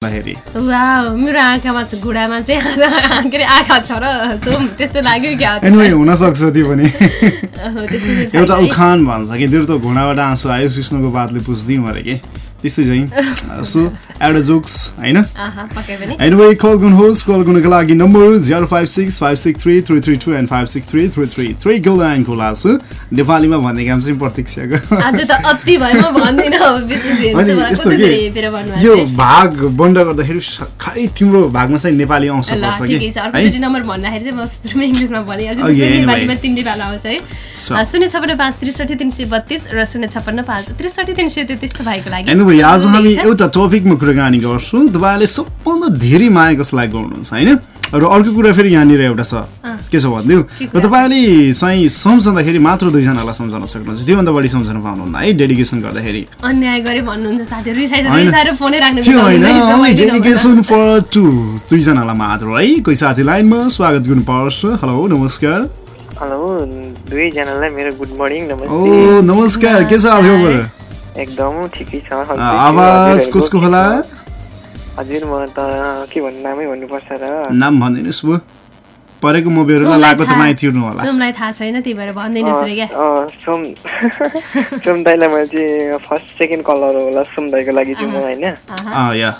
Wow मेरो आँखामा छ घुँडामा चाहिँ के अरे आँखा छ र सुम त्यस्तो लाग्यो क्या। एनिवे हुनसक्छ त्यो पनि। चाहिँ एउटा। उखान भन्छ कि तेरो त घुँडाबाट आँसु आयो कृष्णको बातले पुछ्दिउँ अरे कि। त्यस्तै चाहिँ सो एउटा जोक्स होइन? पनि। एनिवे कल गर्नुहोस् कल गर्नुको लागि number zero five six five six three three three two and five six three three three three गोलाइन खुला छु नेपालीमा भन्ने काम चाहिँ प्रतीक्षाको यस्तो के? यो। भाग बन्द गर्दाखेरि खै तिम्रो भागमा चाहिँ नेपाली आउँछ पर्छ शून्य छपन्न पाँच त्रिसठी तिन सय बत्तिस र शून्य छपन्न पाँच त्रिसठी तिन सय तेत्तिस भाइको लागि। एनिवे आज हामी। एउटा टपिकमा कुराकानी गर्छौँ तपाईँले सबभन्दा धेरै माया कसलाई गर्नुहुन्छ होइन र अर्को कुरा फेरि यहाँनिर एउटा छ के छ भनिदिउ के र तपाईँले चाहिँ सम्झँदाखेरि मात्र दुईजनालाई सम्झाउन सक्नुहुन्छ त्योभन्दा बढी सम्झाउन पाउनुहुन्न है डेडिकेसन गर्दाखेरि डेडिकेसन फर टु दुईजनालाई मात्र है कोही साथी लाइनमा स्वागत गर्नुपर्छ हेलो नमस्कार हेलो दुवैजनालाई मेरो गुड मर्निङ नमस्कार के छ खबर एकदम ठिकै छ। आवाज कसको के होला? हजुर म त के भन्नु नामै भन्नुपर्छ र। नाम भनिदिनुहोस् भयो परेको मोबाइलमा सोमलाई लागेको थाहा- तपाईँ तिर्नु होला। सोमलाई थाहा छैन त्यही भएर भनिदिनुहोस् रे क्या। अँ, अँ, सोम सोम दाईलाई मैले चाहिँ फर्स्ट सेकेन्ड कलर होला सोम दाईको लागि चाहिँ म होइन? या।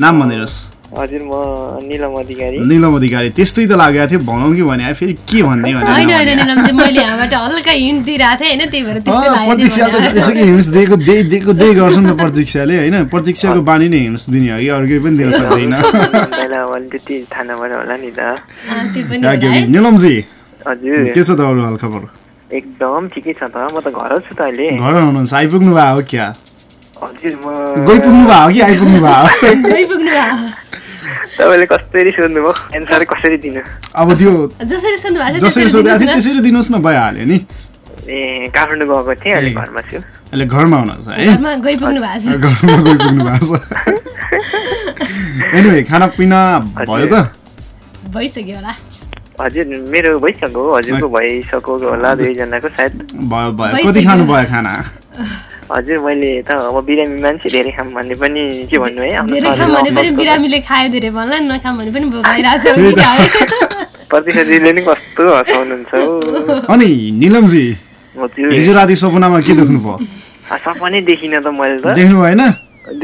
नाम भनिदिनुहोस् हजुर म निलम अधिकारी। निलम अधिकारी। त्यस्तै त लागेको थियो भनौँ कि भने। फेरि के भन्ने भने दिएको दिएको गर्छ नि त प्रतीक्षाले होइन? प्रतीक्षाको बानी नै हिँड्स दिने हो कि? अरू केही पनि दिन सक्दैन। निलमजी हजुर। के छ त अरू हालखबर। एकदम ठिकै छ त। म त घर छु त अहिले। घर हुनुहुन्छ आइपुग्नु भयो हो क्या? हजुर म गइपुग्नु भयो हो कि आइपुग्नु भयो तपाईँले कसरी सोध्नुभयो एन्सर कसरी दिनु? अब त्यो जसरी सुन्नु भएको छ जसरी त्यसरी सोधेको थियो दिनुहोस् न। त्यसरी दिनुहोस् न भइहाल्यो नि। ए काठमाडौँ गएको थिएँ अहिले। घरमा छु। अहिले घरमा हुनुहुन्छ है? गइपुग्नु भएको छ। भयो त? भइसक्यो होला। हजुर मेरो भइसक्यो हजुरको भइसक्यो होला दुईजनाको सायद। भयो भयो। भइसक्यो। कति खानु भयो खाना? हजुर मैले त अब बिरामी मान्छे धेरै खाम भन्ने पनि के भन्नु है? धेरै खाम भने पनि बिरामीले खायो धेरै भन्ला नि नखाम भने पनि भोक लागिरहेको छ। प्रतिशतजीले नि कस्तो हँसाउनुहुन्छ। अनि निलमजी हिजो राति सपनामा के देख्नु भयो? सपनै देखिनँ त मैले त। देख्नु भएन?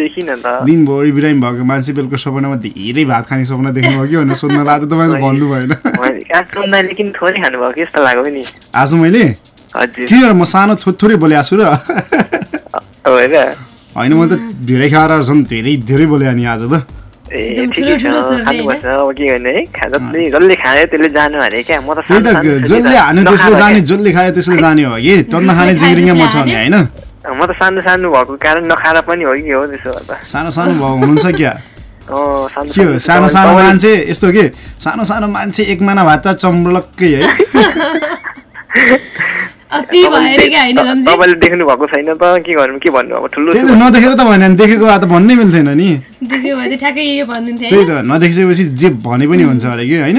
देखिनँ त। दिनभरि बिरामी भएको मान्छे बेलुका सपनामा धेरै भात खाने सपना देख्नु भयो कि भनेर सोध्न लाग्यो तपाईँले भन्नु भएन। किन थोरै खानुभयो कि जस्तो लाग्यो नि। आज मैले? हजुर। किन म सानो थोरै बोले छु र? होइन होइन म त धेरै खाएर झन् धेरै धेरै बोले नि आज त छ जसले खायो त्यसले जानु म जसले हान्यो नखाएर त्यसले जाने क्या। जसले खायो त्यसले जाने हो कि टन्न खाने खायो जिग्रिङ्गा त्यसले मचाउने होइन म त सानो सानो भएको कारण नखाएर पनि हो कि हो त्यसो सानो सानो भाउ हुनुहुन्छ क्या के हो सानो सानो मान्छे यस्तो के सानो सानो मान्छे एक माना भात त चम्बलक्कै है तपाईँले देख्नु भएको छैन त के गर्नु के भन्नु अब ठुलो। नदेखेर त भने नि देखेको भए त भन्नै मिल्थेन नि। त्यही त नदेखिसकेपछि जे भने पनि हुन्छ अरे कि होइन?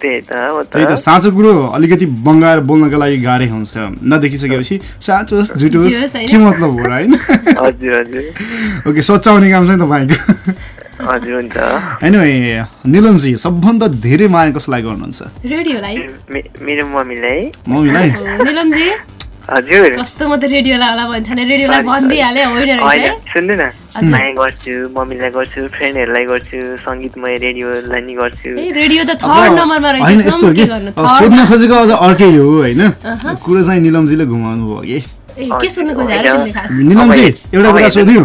त्यही त साँचो कुरो अलिकति बङ्गाएर बोल्नको लागि गाह्रै हुन्छ। नदेखिसकेपछि साँचो होस् झुटो होस्। के मतलब हो र होइन? हजुर हजुर। ओके सच्याउने काम चाहिँ तपाईँको। होइन निलमजी सबभन्दा धेरै माया कसलाई गर्नुहुन्छ? रेडियोलाई। मेरो मम्मीलाई। मम्मीलाई? निलमजी? हजुर। कस्तो म त रेडियोलाई होला भन्थ्यो भने रेडियोलाई भनिदिइहालेँ होइन रहेछ। सुन्नु न। माया गर्छु मम्मीलाई गर्छु फ्रेन्डहरूलाई गर्छु सङ्गीतमय रेडियोलाई नि गर्छु। ए रेडियो त थर्ड नम्बरमा रहेछ यस्तो सोम कि? सोध्न खोजेको अझ अर्कै हो होइन? कुरो चाहिँ निलमजीले घुमाउनु भयो कि? ए के सोध्नु खास। निलमजी एउटा कुरा सोध्यो।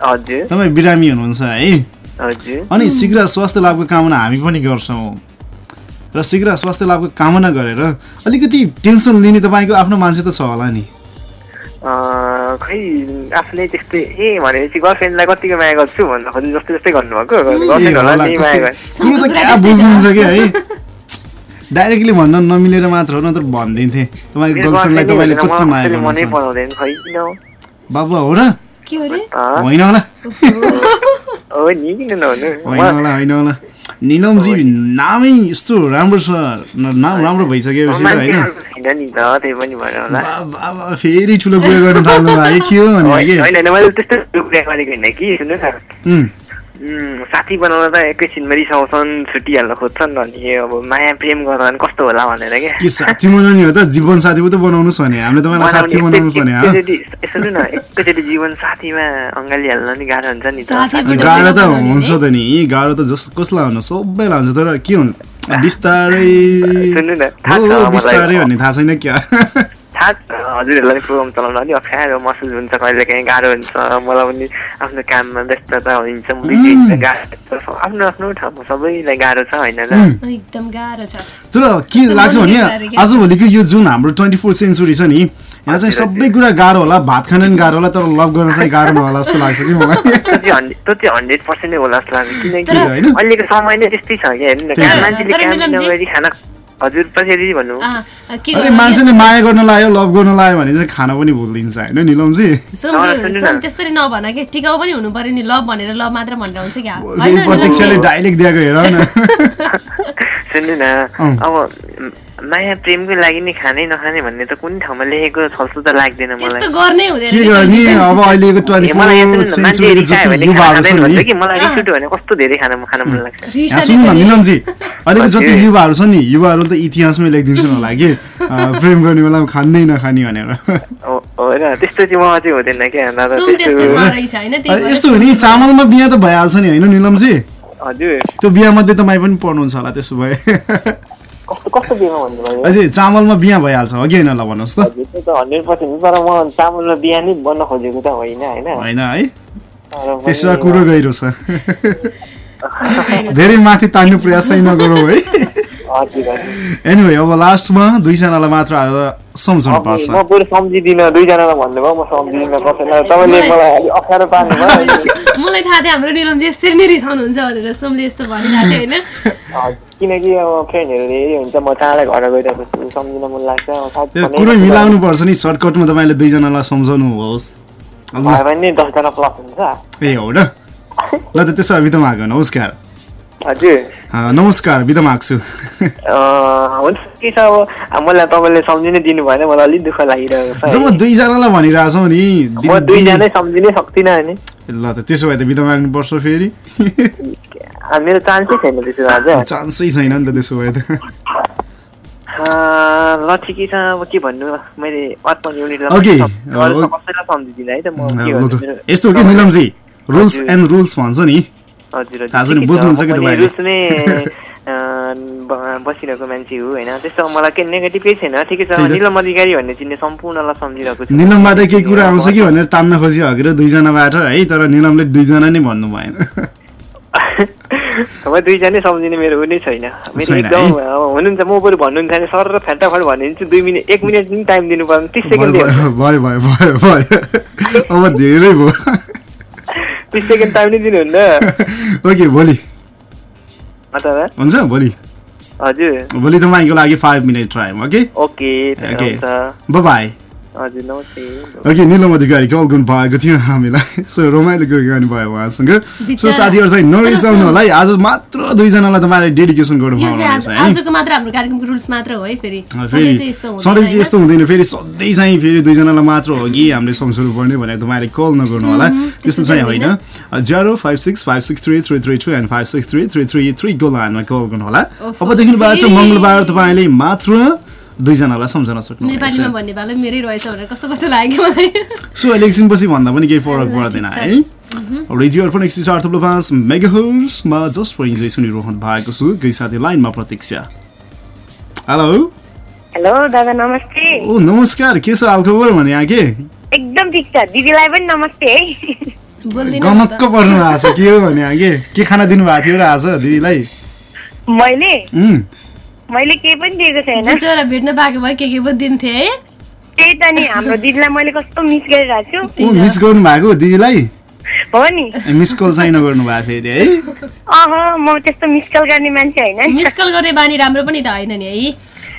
हजुर। तपाईँ बिरामी हुनुहुन्छ है? अनि शीघ्र स्वास्थ्य लाभको कामना हामी पनि गर्छौँ। र शीघ्र स्वास्थ्य लाभको कामना गरेर अलिकति टेन्सन लिने तपाईँको आफ्नो मान्छे त छ होला नि। अँ, खै आफूले त्यस्तै ए भनेपछि गर्लफ्रेन्डलाई कतिको माया गर्छु भन्दा खोजी जस्तै जस्तै गर्नुभएको। क्या बुझ्नुहुन्छ कि है? डाइरेक्टली भन्न नमिलेर मात्र हो नत्र भनिदिन्थेँ। तपाईँको गर्लफ्रेन्डलाई तपाईँले कति माया गर्नुहुन्छ? बाबु हो र? के हो रे अँ, होइन होला। नि होइन होला होइन होला। निलमजी नामै यस्तो राम्रो छ। नाम राम्रो भइसकेपछि होइन। फेरि ठुलो कुरा गर्नु थाल्नु भयो। के हो भने साथी बनाउन त एकैछिनमा रिसाउँछन् छुट्टिहाल्न खोज्छन् अनि अब माया प्रेम गर्दा भने कस्तो होला भनेर क्या के साथी बनाउने हो त? जीवन साथी पो त बनाउनुहोस् भने। हामीले तपाईँलाई साथी बनाउनुहोस् भने हा? एकैचोटि यसो न एकैचोटि जीवन साथीमा अँगाली हाल्न नि गाह्रो हुन्छ नि त। साथी पनि गाह्रो त बनाउने हुन्छ त नि। गाह्रो त जस कसलाई हुन्छ सबैलाई हुन्छ तर के हुन्छ बिस्तारै। बिस्तारै भन्ने थाहा छैन क्या? थाहा छ हजुरहरूलाई प्रोग्राम चलाउन अलिक अप्ठ्यारो महसुस हुन्छ कहिले काहीँ गाह्रो हुन्छ मलाई पनि आफ्नो काममा व्यस्तता हुन्छ गाह्रो। आफ्नो आफ्नो ठाउँमा सबैलाई गाह्रो छ होइन एकदम गाह्रो छ तर के लाग्छ भने। आजभोलिको यो जुन हाम्रो ट्वेन्टी फोर सेन्चुरी छ नि यहाँ चाहिँ सबै कुरा गाह्रो होला भात खान पनि गाह्रो होला तर लभ गर्न चाहिँ गाह्रो नहोला जस्तो लाग्छ कि मलाई त्यो चाहिँ हन्ड्रेड पर्सेन्ट नै होला जस्तो लाग्छ किनकि? अहिलेको समय नै त्यस्तै छ क्या हेर्नु न। मान्छेले काम नगरी खाना हजुर कसरी भन्नु अँ, के अरे? मान्छेले माया गर्न लायो लभ गर्न लायो भने चाहिँ खाना पनि भुलिदिन्छ होइन न। त्यसरी नभन कि टिकाउ पनि हुनु पर्यो नि लभ भनेर लभ मात्र भनेर हुन्छ क्या? प्रतीक्षाले डाइरेक्ट दिएको हेर न सुन्नु न। अब माया प्रेमको लागि नि खानै नखाने भन्ने त कुनै ठाउँमा लेखेको छल्छु त लाग्दैन मलाई। खाना कस्तो धेरै खाना खान मन लाग्छ? जति। युवाहरू छन् नि युवाहरू त इतिहासमै लेखिदिन्छन् होला कि। प्रेम गर्ने बेलामा खाँदै नखाने भनेर। त्यस्तो चाहिँ म चाहिँ हुँदैन क्या छ यस्तो हो नि चामलमा बिहा त भइहाल्छ नि होइन निलमजी? हजुर। त्यो बिहामध्ये तपाईँ पनि पढ्नुहुन्छ होला त्यसो भए। अझै चामलमा बिहा भइहाल्छ हो कि होइन ल भन्नुहोस् त। हन्ड्रेड पर्सेन्ट तर म चामलमा बिहा नै बन्न खोजेको त होइन होइन। होइन है? त्यसो कुरो गहिरो छ। धेरै माथि तान्ने प्रयास चाहिँ नगरौँ है। एनिवे अब लास्टमा दुईजनालाई मात्र आज सम्झाउनु पर्छ। म बरु सम्झिदिनँ दुईजनालाई भन्नुभयो म सम्झिदिनँ कसैलाई तपाईँले मलाई अलिक अप्ठ्यारो पार्नुभयो मलाई थाहा थियो हाम्रो निलमजी यसरी नै रिसाउनुहुन्छ भनेर सोमले यस्तो भनिरहेको थियो होइन? किनकि अब फ्रेन्डहरू धेरै हुन्छ म टाढा घर छु सम्झिन मन लाग्छ। कुरो मिलाउनु पर्छ नि सर्टकटमा तपाईँले दुईजनालाई सम्झाउनु होस्। भयो भने दसजना प्लस हुन्छ। ए हो र? ल त त्यसो भए बिदा माग नमस्कार हजुर। नमस्कार बिदा माग्छु। हुन्छ के छ अब मलाई तपाईँले सम्झिनै दिनु भएन मलाई अलिक दुःख लागिरहेको छ जब। दुईजनालाई भनिरहेछौँ नि म दुईजनै सम्झिनै सक्दिनँ नि ल त त्यसो भए त बिदा माग्नुपर्छ फेरि। मेरो चान्सै छैन त्यसो आज। चान्सै छैन नि त त्यसो भए त। ल ठिकै छ अब के भन्नु मैले अर्पण युनिटलाई कसैलाई सम्झिदिनँ है त म यस्तो हो कि निलमजी? रुल्स। एन्ड रुल्स भन्छ नि। हजुर ठिकै बुझ्नुहुन्छ म कि पनि तपाईँले? रुच्ने बसिरहेको मान्छे हो होइन? त्यस्तो मलाई केही नेगेटिभ केही छैन। ठिकै छ। निलम अधिकारी भन्ने चिन्ने सम्पूर्णलाई सम्झिरहेको छु। निलमबाट केही कुरा आउँछ कि भनेर तान्न खोजी हगेर दुईजनाबाट है? तर निलमले दुईजना नै भन्नु भएन। अब दुईजनै सम्झिने मेरो ऊ नै छैन। मेरो एकदम हुनुहुन्छ म बरु भन्नुहुन्छ भने सर र फ्याटाफट भनिदिन्छु दुई मिनट एक मिनट पनि टाइम दिनु पर्ने तिस सेकेन्ड भयो भयो भयो भयो। अब धेरै भयो। तिस सेकेन्ड टाइम नै दिनुहुन्न ओके भोलि हुन्छ भोलि हजुर भोलि तपाईँको लागि five minute time okay okay okay bye okay Nilam Adhikari call गर्नु भएको थियो हामीलाई। सो रमाइलो कुराकानी भयो उहाँसँग। सो। साथीहरू चाहिँ नरिसाउनु होला है आज मात्र दुईजनालाई तपाईँले डेडिकेसन गर्नु यो चाहिँ आज- पाउनुहुनेछ है? आजको मात्र हाम्रो कार्यक्रमको रुल्स मात्र हो है फेरि। सधैँ चाहिँ यस्तो हुँदैन। यस्तो हुँदैन। फेरि सधैँ चाहिँ फेरि दुईजनालाई मात्र हो कि हामीले सम्झाउनु पर्ने भनेर तपाईँले कल नगर्नु होला। त्यस्तो चाहिँ होइन। Zero five six five six three three three two and five six three three three थ्रीको लाइनमा कल गर्नु होला। अबदेखि बाद चाहिँ फेरि। मङ्गलबार तपाईँले मात्र दुईजनालाई सम्झाउन सक्नुहुन्छ नेपालीमा भन्ने भालो मेरै रहेछ भनेर कस्तो कस्तो लाग्यो मलाई। सो अहिले एकछिनपछि भन्दा पनि केही फरक पर्दैन है। रेडियो अर्पण एक सय चार थप्लो पाँच मेगाहर्समा जस्ट फर इन्जोय सुनिरहनु भएको छु। केही साथी लाइनमा प्रतीक्षा। हेलो। हेलो दादा नमस्ते। ओ नमस्कार। के छ हालखबर भने यहाँ के एकदम ठिक छ। दिदीलाई पनि नमस्ते है। गमक्क। पर्नु भएको छ। के हो भने यहाँ के के खाना दिनुभएको थियो र आज दिदीलाई? मैले? मैले केही पनि दिएको छैन। बिचरा भेट्न पाएको भए के के पो दिन्थे है? त्यही त नि हाम्रो दिदीलाई मैले कस्तो मिस गरिरहेको छु। मिस गर्नु भएको दिदीलाई? हो नि। ए, मिस कल चाहिँ नगर्नु भएको फेरि है? अह म त्यस्तो मिस कल गर्ने मान्छे होइन। नि मिस कल गर्ने बानी राम्रो पनि त होइन नि है?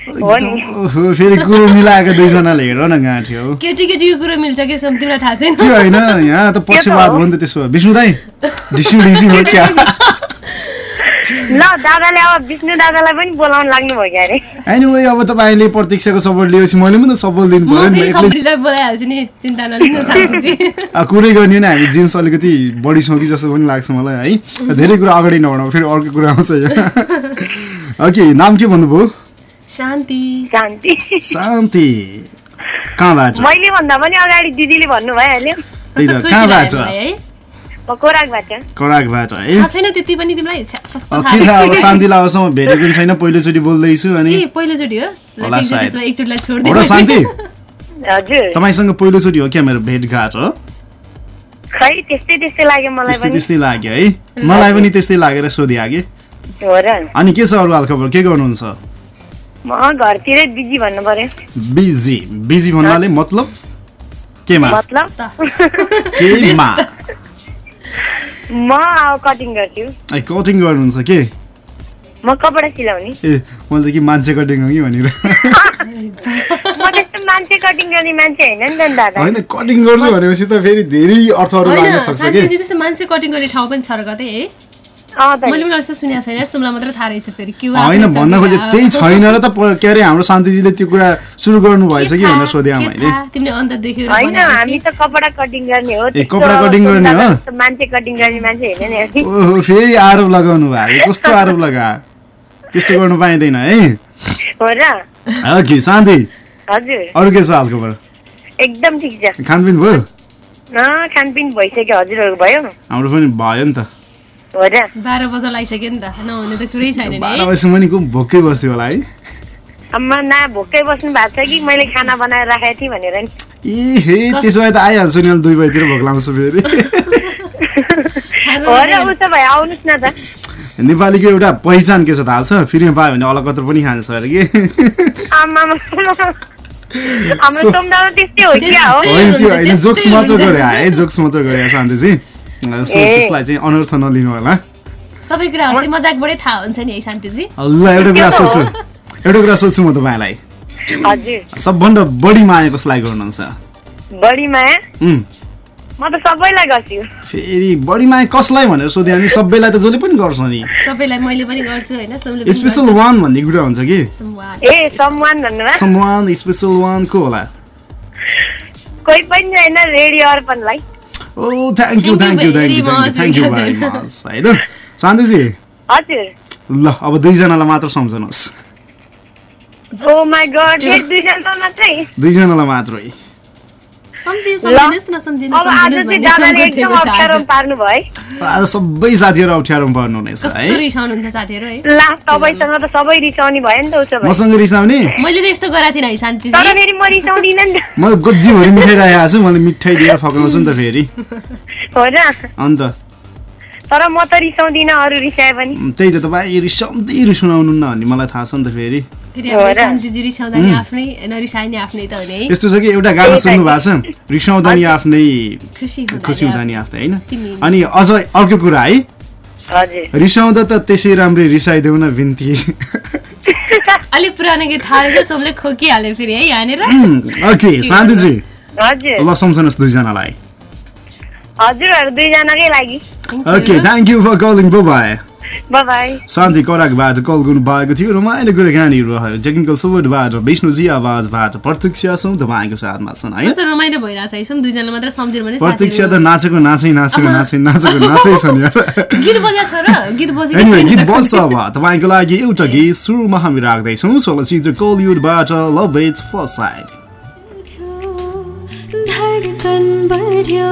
हो नि। ओहो, फेरि कुरो मिलाएको दुईजनाले हेर न गाँठ्यो। केटी केटीको कुरो मिल्छ कि सम तिमीलाई थाहा छैन। त्यो होइन यहाँ त पक्षपात हो। नि त त्यसो भए। विष्णु दाई ढिस्यु ढिस्यु हो क्या? ल दादाले अब विष्णु दादालाई पनि बोलाउनु लाग्नु भयो क्या अरे एनिवे अब तपाईँले प्रत्यक्षको सपोर्ट लिएपछि मैले पनि त सपोर्ट दिनु पऱ्यो नि कुरै गर्ने नि हामी जिन्स अलिकति बढी छौँ कि जस्तो पनि लाग्छ मलाई है। धेरै कुरा अगाडि नबढाउँ फेरि अर्को कुरा आउँछ ओके नाम के भन्नुभयो? शान्ति। शान्ति। शान्ति। कहाँबाट? मैले भन्दा पनि अगाडि दिदीले भन्नु खुसी कहाँबाट? कोराकबाट है त्यति पनि तिमीलाई के थाहा अब भेटेको पनि छैन पहिलोचोटि बोल्दैछु अनि हो? होला शान्ति। तपाईँसँग पहिलोचोटि हो क्या मेरो भेटघाट हो? त्यस्तै लाग्यो मलाई त्यस्तै पनि। त्यस्तै लाग्यो है? मलाई पनि त्यस्तै लागेर हो र। अनि के छ अरू हालखबर? के गर्नुहुन्छ? बिजी भन्नु पर्यो बिजी। बिजी भन्नाले मतलब? केमा? मतलब? केमा? म कटिङ गर्छु। ए कटिङ गर्नुहुन्छ के? म कपडा सिलाउने। ए मैले त कि मान्छे कटिङ हो कि भनेर। मान्छे कटिङ गर्ने मान्छे होइन नि त नि दादा। होइन कटिङ गर्छु भनेपछि त फेरि धेरै अर्थहरू लाग्न सक्छ कि? मान्छे कटिङ गर्ने ठाउँ पनि छ र कतै है? मैले पनि यस्तो सुनेको छैन। सुम्ला मात्रै थाहा रहेछ फेरि। के होइन भन्न खोजे त्यही छैन र त के अरे हाम्रो शान्तिजीले त्यो कुरा सुरु गर्नु भएछ कि भनेर सोधेँ मैले। तिमीले अन्त देख्यौ र होइन बनाएको हामी कि? त कपडा कटिङ गर्ने हो ए, त्यस्तो कपडा कटिङ गर्ने हो? त्यस्तो मान्छे कटिङ गर्ने मान्छे होइन नि हामी। ओहो फेरि आरोप लगाउनु भयो कस्तो आरोप लगा? त्यस्तो गर्नु पाइँदैन है। हो र? ओके शान्ति? हजुर। अरू के छ हालखबर? एकदम ठिक छ। खानपिन भयो? न खानपिन भइसक्यो हजुरहरू भयो। हाम्रो पनि भयो नि त। बाह्र बजा लगाइसक्यो नि त। नहुने त कुरै छैन नि। बाह्र बजीसम्म नि को भोकै बस्थ्यो होला है? अम्मा न भोकै बस्नु भएको छ कि? मैले खाना बनाएर राखेको थिएँ भनेर नि। ए हे त्यसो भए त आइहाल्छु नि दुई बजीतिर भोक लाउँछु फेरि। नेपालीको एउटा पहिचान के छ थाहा छ? फ्रीमा पायो भने अलकत्र पनि खान्छ अरे कि? जोक्स मात्र। गरे है जोक्स मात्र गरे शान्तिजी। सो। त्यसलाई चाहिँ अनर्थ नलिनु होला। सबै कुरा हँसी मजाकबाटै थाहा हुन्छ नि है शान्तिजी। ल एउटा कुरा सोध्छु। एउटा कुरा सोध्छु म तपाईँलाई। हजुर। सबभन्दा बढी माया कसलाई गर्नुहुन्छ? बढी माया? म त सबैलाई गर्छु। फेरि बढी माया कसलाई भनेर सोध्यो भने सबैलाई त जसले पनि गर्छ नि। सबैलाई मैले पनि गर्छु होइन सबैले पनि स्पेसल वान भन्ने कुरा हुन्छ कि। ए सम्मान भन्नुभयो? सम वान स्पेसल वान को होला? कोही पनि छैन रेडियो अर्पणलाई। ओ thank you thank you thank you thank you very much है त शान्तुजी हजुर। ल अब दुईजनालाई मात्र सम्झनुहोस्। मात्रै? दुईजनालाई मात्रै। आज सबै साथीहरू अप्ठ्यारोमा पर्नुहुनेछ कस्तो है। रिसाउनुहुन्छ साथीहरू है? ला तपाईँसँग त सबै रिसाउने भयो नि त उसो भए। मसँग रिसाउने? मैले त यस्तो गराएको थिइनँ है शान्तिजी तर फेरि म मिठाई राखेको छु मैले मिठाई दिएर फकाउँछु नि त फेरि। हो र। अन्त? तर म त रिसाउँदिनँ अरू रिसाए पनि। त्यही त तपाईँ रिसाउँदै रिसाउनु न भन्ने मलाई थाहा छ नि त फेरि। यस्तो छ कि एउटा गाना सुन्नु भएको छ। रिसाउँदा नि आफ्नै खुसी हुँदा नि आफ्नै। होइन। अनि अझ अर्को कुरा है। हजुर। रिसाउँदा त त्यसै राम्रै रिसाइदेऊ न बिन्ती। अलिक पुरानो गीत थालेको सबले खोकिहाल्यो फेरि है यहाँनिर? ओके शान्तिजी हजुर। ल सम्झनुहोस् दुईजनालाई। हजुरहरू दुईजनाकै लागि। Okay thank you for calling bye bye Shanti कराकबाट call गर्नु भएको थियो रमाइलो कुराकानीहरू रह्यो टेक्निकल सपोर्टबाट विष्णुजी आवाजबाट प्रत्यक्ष छौँ तपाईँको साथमा छन् है रमाइलो भइरहेको छ है सुन दुईजना मात्र सम्झिनु भने प्रत्यक्ष त नाचेको नाचै नाचेको नाचै नाचेको नाचै छैन। गीत बज्छ अब तपाईँको लागि एउटा गीत सुरुमा हामी राख्दैछौँ चलचित्र कलिउडबाट लभ इट फर्स्ट साइड धडकन बढ्यो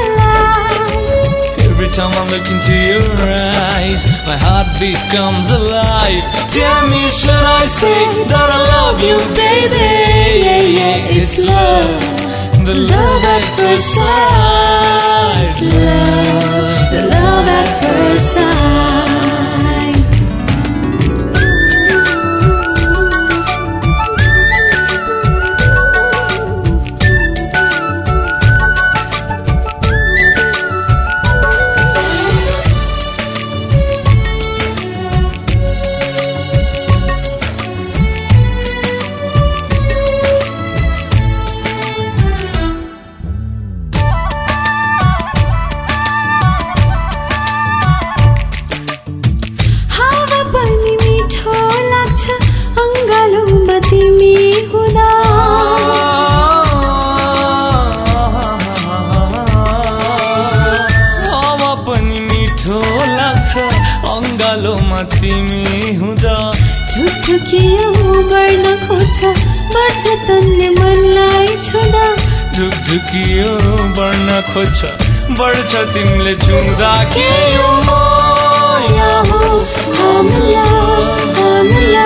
time I look into your eyes. My heart becomes alive. Tell me should I say that I love you baby? Yeah, yeah, it's love. The love at first sight पालोमा तिमी हुँदा खोज्छ बढ्छ बढ्न खोज्छ के हो हामीला हामीला।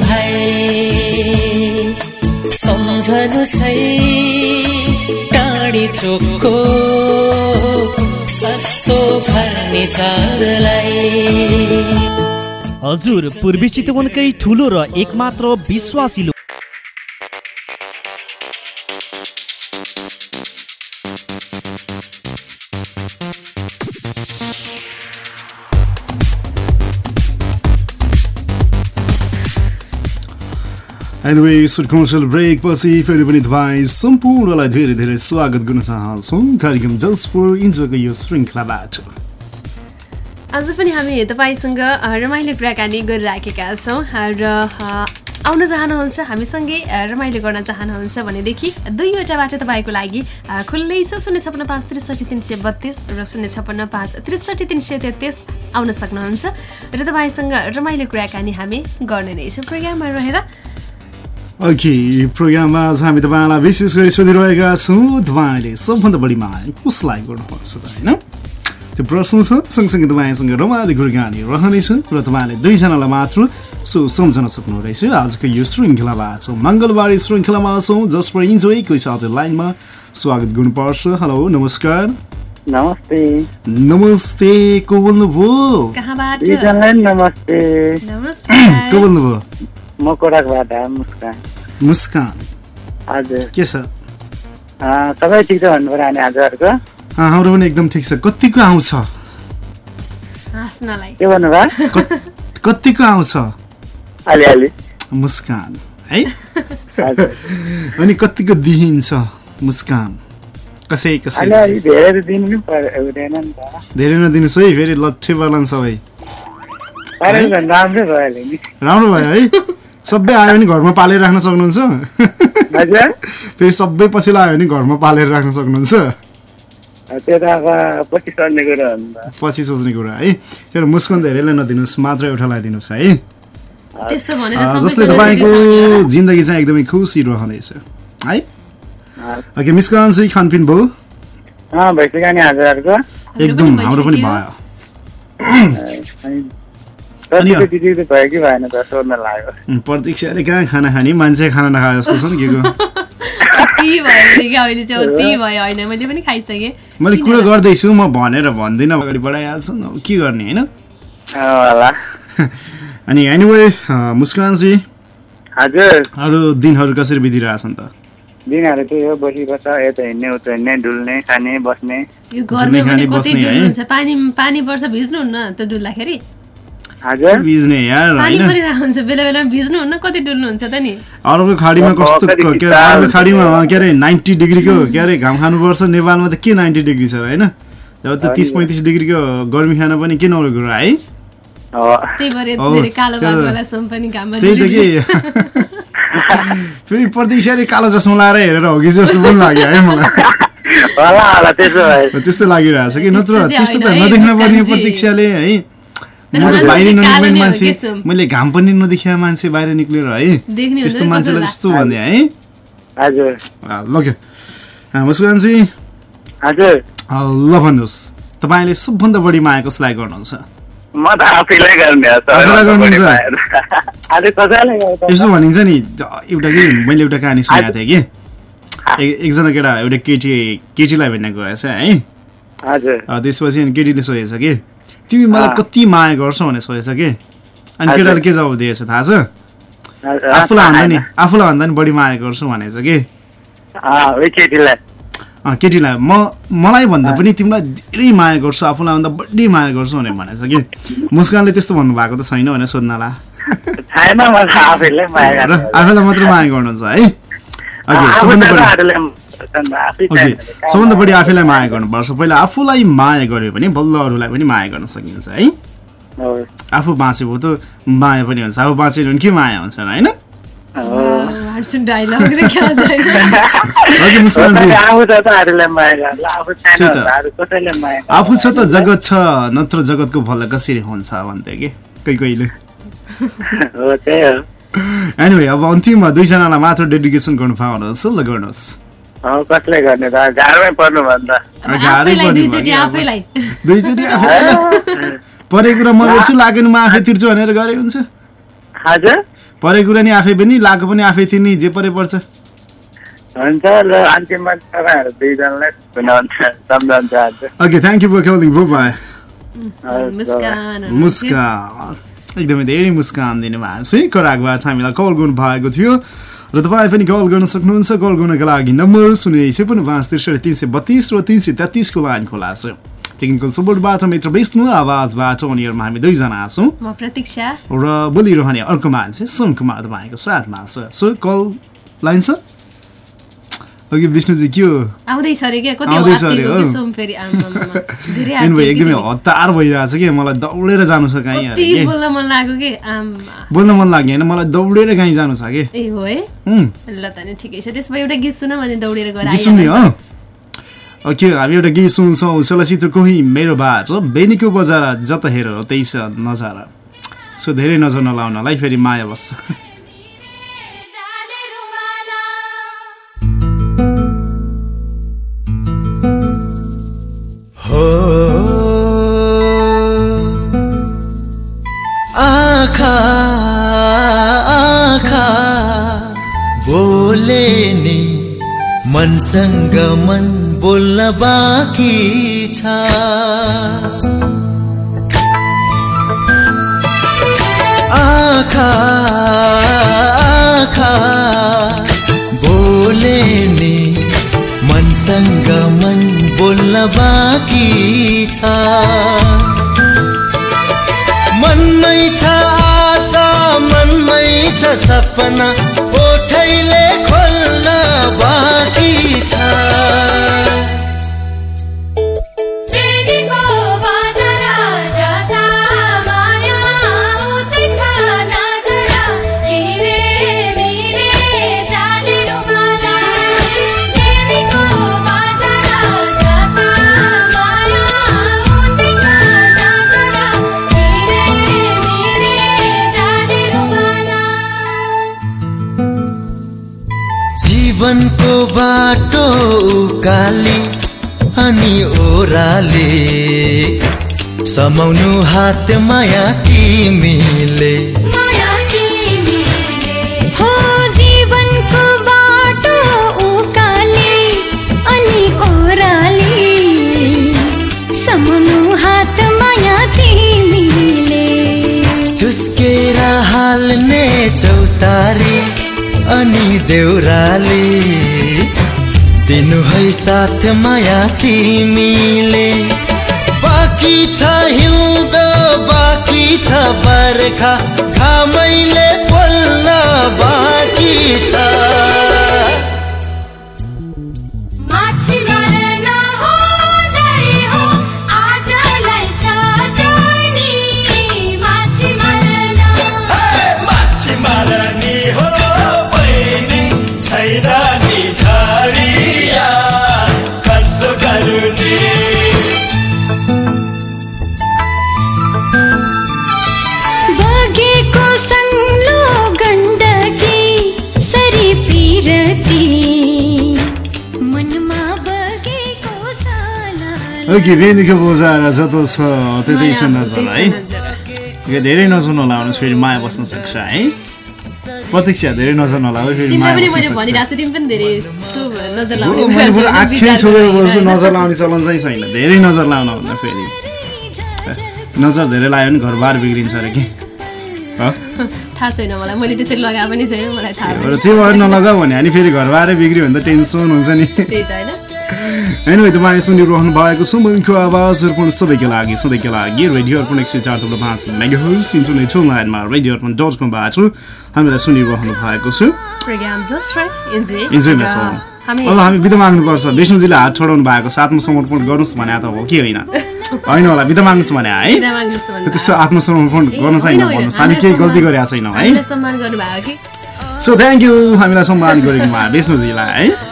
भाइ सम्झनु सही टाढी चोकको सस्तो फर्निचरलाई हजुर पूर्वी चितवनकै ठुलो र एकमात्र विश्वासिलो सुट कमर्सियल फेरि पनि तपाईँ सम्पूर्णलाई धेरै धेरै स्वागत गर्न चाहन्छौँ। कार्यक्रम यो श्रृङ्खलाबाट। आज पनि हामी तपाईँसँग रमाइलो कुराकानी गरिराखेका छौँ। र आउन चाहनुहुन्छ हामीसँगै रमाइलो गर्न चाहनुहुन्छ भनेदेखि दुईवटा बाटो तपाईँको लागि खुल्लै छ शून्य छपन्न पाँच त्रिसठी तिन सय बत्तिस र शून्य छपन्न पाँच त्रिसठी तिन सय तेत्तिस आउन सक्नुहुन्छ। र तपाईँसँग रमाइलो कुराकानी हामी गर्ने नै छौँ। प्रोग्राममा रहेर ओके प्रोग्राममा आज हामी तपाईँलाई विशेष गरी सोधिरहेका छौँ तपाईँले सबभन्दा बढी माया कसलाई गर्नुपर्छ त होइन त्यो प्रश्न छ सँगसँगै तपाईँसँग रमाइलो कुराकानी रहनेछ र तपाईँले दुईजनालाई मात्र सो सम्झन सक्नुहुनेछ आजको यो श्रृङ्खलाबाट मङ्गलबार श्रृङ्खलामा छौँ जसबाट इन्जोय कोही साथै लाइनमा स्वागत गर्नुपर्छ हेलो नमस्कार नमस्ते नमस्ते को बोल्नुभयो कहाँबाट दुईजनालाई नमस्ते नमस्कार को बोल्नुभयो म कोराकबाट मुस्कान। मुस्कान? हजुर। के छ? अँ, सबै ठिक छ भन्नु पऱ्यो अनि आजहरूको अँ, हाम्रो पनि एकदम ठिक छ। कतिको आउँछ? के भन्नुभयो? कत- कतिको आउँछ? अलिअलि मुस्कान। है? अनि कतिको दिइन्छ मुस्कान। कसै कसै? धेरै धेरै नदिनुहोस् है फेरि लट्ठे पर्लान् सबै राम्रो भयो है। सबै आयो भने घरमा पालेर राख्न सक्नुहुन्छ? हजुर। फेरि सबै पछि आयो भने घरमा पालेर राख्न सक्नुहुन्छ। त्यो त अब पछि सर्ने कुरो हो नि त। पछि सोच्ने कुरा है। त्यो मुस्कान धेरैलाई नदिनुहोस् मात्र एउटालाई दिनुहोस् है। जसले तपाईँको जिन्दगी चाहिँ एकदमै खुसी रहनेछ है। ओके मिस्कान चाहिँ खानपिन भयो एकदम हाम्रो पनि। भयो। प्रतीक्षाले कहाँ खाना खाने? मान्छे खाना नखाए जस्तो छ नि के भयो अहिले चाहिँ त्यही भयो। होइन मैले पनि खाइसकेँ। मैले कुरा गर्दैछु म भनेर भन्दिनँ अगाडि बढाइहाल्छु नि। अब के गर्ने होइन? अनि एनिवे मुस्कानजी। हजुर। अरू दिनहरू कसरी बितिरहेछन् त? दिनहरू त्यही हो बसिबस्छ यता हिँड्ने उता हिँड्ने डुल्ने खाने बस्ने। यो गर्मी पनि पानी पानी पर्छ भिज्नुहुन्न त डुल्दाखेरि? यार खाडीमा कस्तो के अरे खाडीमा के अरे नाइन्टी डिग्रीको के अरे घाम खानुपर्छ नेपालमा त के नाइन्टी डिग्री छ र होइन? अब त तिस पैँतिस डिग्रीको गर्मी खान पनि के नौलो कुरा है? त्यही त। के। फेरि प्रतीक्षाले कालो चस्मा लाएर हेरेर हो कि जस्तो पनि लाग्यो है मलाई। त्यस्तो लागिरहेछ कि नत्र त्यस्तो त नदेख्न पर्ने। प्रतीक्षाले है? म त बाहिर ननिक्लिने मान्छे? मैले घाम पनि नदेखिया मान्छे बाहिर निक्लेर है। त्यस्तो मान्छेलाई। त्यस्तो भन्ने है? ल के। आ, मुस्कानजी ल भन्नुहोस्। तपाईँले सबभन्दा बढी माया कसलाई गर्नुहुन्छ? यस्तो भनिन्छ नि एउटा कि मैले एउटा कहानी सुनेको थिएँ कि? एक- एकजना केटा एउटा केटी केटीलाई भेट्न गएछ है? त्यसपछि अनि केटीले सोधेछ कि तिमी मलाई। कति माया गर्छौ भनेर सोधेछ कि? अनि। केटाले के जवाब दिएछ थाहा छ? आफूलाई भन्दा नि। आफूलाई भन्दा नि बढी माया गर्छु भनेछ कि? केटीलाई। म मलाई भन्दा पनि तिमीलाई धेरै माया गर्छु आफूलाई भन्दा बढी माया गर्छु भनेर भनेछ कि? मुस्कानले त्यस्तो भन्नुभएको त छैन भनेर सोध्नला। आफैलाई मात्र माया गर्नुहुन्छ है? सबभन्दा बढी आफैलाई माया गर्नुपर्छ पहिला आफूलाई माया गर्यो भने बल्ल अरूलाई पनि माया गर्न सकिन्छ है? हो, आफू बाँचे भयो त माया पनि हुन्छ। आफू बाँचेन भने के माया हुन्छ होइन? आफू छ त अरूलाई माया गर्ला आफू छैन त्यही त। भने अरू कसैले माया गर्दैन। आफू छ त जगत छ नत्र जगतको भला कसरी हुन्छ भन्थ्यो कि? कोही कोहीले। एनिवे अब अन्तिममा दुईजनालाई मात्र डेडिकेसन गर्नु पाउनुहोस्। ल गर्नुहोस्। कसले गर्ने त? गाह्रोमै पर्नु भन्दा गाह्रै आफैलाई पर्ने दुईचोटि भयो कि अब। आफैलाई। दुईचोटि आफैलाई? परेको कुरा म गर्छु लागेन म आफै तिर्छु भनेर गरे हुन्छ। परेको कुरा नि आफै पनि लागेको पनि आफै तिर्ने जे परे पर्छ। Okay thank you for calling Muskan Muskan. एकदमै धेरै मुस्कान दिनुभएको छ है कराकबाट हामीलाई कल गर्नु भएको थियो। र तपाईँ पनि कल गर्न सक्नुहुन्छ। कल गर्नको लागि नम्बर शून्य छेपन्न पाँच त्रिसठी तिन सय बत्तिस र तिन सय तेत्तिसको लाइन खोला छ। टेक्निकल सपोर्टबाट मित्र विष्णु आवाजबाट उनीहरूमा हामी दुईजना छौँ। र बोलिरहने अर्को मान्छे सुन कुमार तपाईँको साथमा छ। सो कल लाइन छ ओके विष्णुजी के हो आउँदैछ अरे क्या एकदमै हतार भइरहेछ कि मलाई दौडेर जानु छ कहीँ बोल्न मन लाग्यो कि आम्मा बोल्न मन लाग्यो होइन मलाई दौडेर कहीँ जानु छ कि ए हो है उम्, ल त नि ठिकै छ त्यसमा एउटा गीत सुन भने दौडेर गएर गीत सुन्ने आइहाल्नु। हो ओके हामी एउटा गीत सुन्छौँ चलचित्र कोही मेरो बाट बेनीको बजार जता हेर त्यही छ नजारा सो धेरै नजर नलाउनलाई फेरि माया बस्छ मनसँग मन बोल्न बाँकी छ। आखा आखा बोले नि मनसँग मन बोल्न बाँकी छ। मनमै छ आशा मनमै छ सपना समाउनु हात माया तिमीले। हो जीवनको बाटो उकाली अनि ओह्राली। समाउनु हात माया तिमीले। सुस्केर हाल्ने चौतारी अनि देउराले। दिनु है साथ माया तिमीले। बाँकी छ हिउँदो बाँकी छ बर्खा घामैले बोल्न बाँकी छ। ओके बेनीको बजार जतो छ त्यतै छ नजर है। ओके, धेरै नजर नलाउनु फेरि माया बस्न सक्छ है। प्रतीक्षा धेरै नजर नलाऊ फेरि बस्न आँखै छोडेर होइन। नजर लाउने चलन चाहिँ छैन। धेरै नजर लाउन भन्दा फेरि। नजर धेरै लायो भने घरबार बिग्रिन्छ अरे कि? हो? थाहा छैन मलाई मैले त्यसरी लगाए पनि छैन मलाई थाहा त्यो नलगाऊ भने अनि फेरि घरबारै बिग्रियो भने त टेन्सन हुन्छ नि। त्यही त होइन। होइन तपाईँ सुनिरहनु भएको छ मनको आवाज अर्पण सबैको लागि सधैँको लागि रेडियो अर्पण एक सय चार थुप्रो पाँच मेगाहर्स इन्टरनेट लाइनमा रेडियो अर्पण डट कमबाट हामीलाई सुनिरहनु भएको छ। अब हामी बिदा माग्नुपर्छ। विष्णुजीले हात छोडाउनु भएको छ आत्मसमर्पण गर्नुहोस् भने त हो कि होइन? होइन होला बिदा माग्नुहोस् भने है? त्यसो आत्मसमर्पण गर्न छैन भन्नुहोस्। हामी केही गल्ती गरेका छैनौँ है? सो थ्याङ्क यू हामीलाई सम्मान गरेकोमा विष्णुजीलाई है?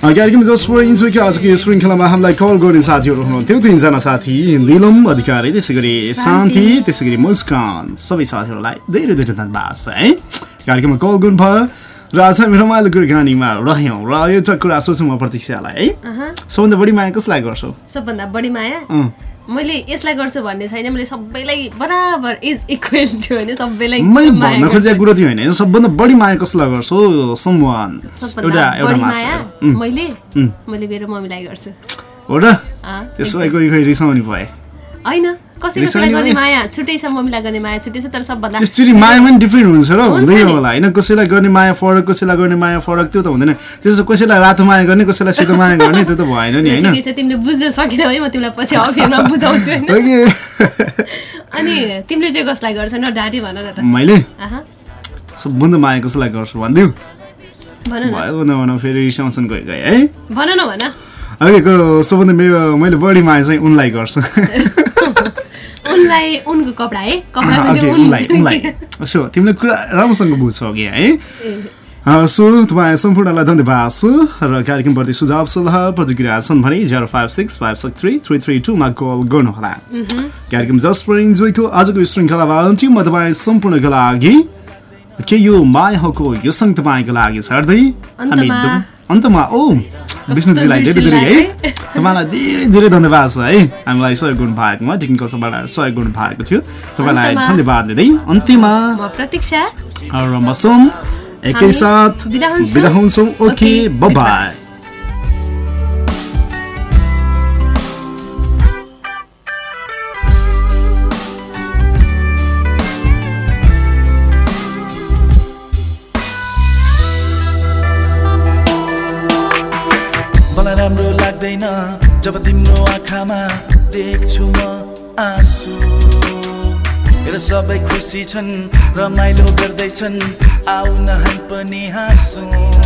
जस्ट फर इन्जोयको आजको यो श्रृङ्खलामा हामीलाई कल गर्ने साथीहरू हुनुहुन्थ्यो। तिनजना साथी निलम अधिकारी त्यसै गरी शान्ति। त्यसै गरी मुस्कान सबै साथीहरूलाई धेरै धेरै धन्यवाद है। कार्यक्रममा कल गर्नुभयो र आज हामी रमाइलो कुराकानीमा रह्यौँ र एउटा कुरा सोच्छु म प्रतीक्षालाई है। सबभन्दा बढी माया कसलाई गर्छौ? सबभन्दा बढी माया? मैले यसलाई गर्छु भन्ने छैन मैले सबैलाई बराबर इज इक्वल टु होइन सबैलाई मैले भन्न। खोजेको कुरो त्यो होइन सबभन्दा बढी माया कसलाई गर्छौ? समवान सबभन्दा बढी माया मैले. मैले मेरो मम्मीलाई गर्छु। हो र? त्यसो भए कोही कोही रिसाउने भए? होइन। कसै कसैलाई गर्ने? माया। छुट्टै छ मम्मीलाई गर्ने माया छुट्टै छ तर सबभन्दा त्यसरी माया पनि डिफ्रेन्ट हुन्छ र हुन्छ हुँदैन नि। होला। होइन कसैलाई गर्ने माया फरक कसैलाई गर्ने माया फरक त्यो त हुँदैन। त्यसो कसैलाई रातो माया गर्ने कसैलाई सेतो माया गर्ने त्यो त भएन नि होइन। ठिकै छ तिमीले बुझ्न सकेन है म तिमीलाई पछि अफेरमा बुझाउँछु होइन। ओके। अनि तिमीले चाहिँ कसलाई गर्छ? न ढाँटी भन न त। मैले? सबभन्दा माया कसैलाई गर्छु भनिदिउ। भन न। भयो भन भन फेरि रिसाउँछन् गयो गयो है। भन न भन। ओके को सबभन्दा मेरो मैले बढी माया चाहिँ उनलाई गर्छु। उनलाई उनको कपडा है? उनलाई सो तिमीले कुरा राम्रोसँग बुझ्छौ अघि है? सो तपाईँ सम्पूर्णलाई धन्यवाद छु र कार्यक्रमप्रति सुझाव सल्लाह प्रतिक्रिया छन् भने zero five six five six three three three टूमा call गर्नुहोला। कार्यक्रम जस्ट फर इन्जोयको आजको यो श्रृङ्खलामा अन्तिममा तपाईँ सम्पूर्णको लागि के यो मायाको यो सङ्ग तपाईँको लागि छर्दै हामी अन्तमा- ओ विष्णुजीलाई धेरै धेरै है तपाईँलाई धेरै धेरै धन्यवाद छ है हामीलाई सहयोग गर्नु भएकोमा टेक्निकल सभालाई सहयोग गर्नु भएको थियो। तपाईँलाई धन्यवाद दिँदै अन्त्यमा प्रतीक्षा। र म सोम एकैसाथ बिदा हुन्छौँ। ओके, बाई जब तिम्रो आँखामा देख्छु म आँसु र सबै खुसी छन् रमाइलो गर्दैछन् आउ न हामी पनि हाँसौँ।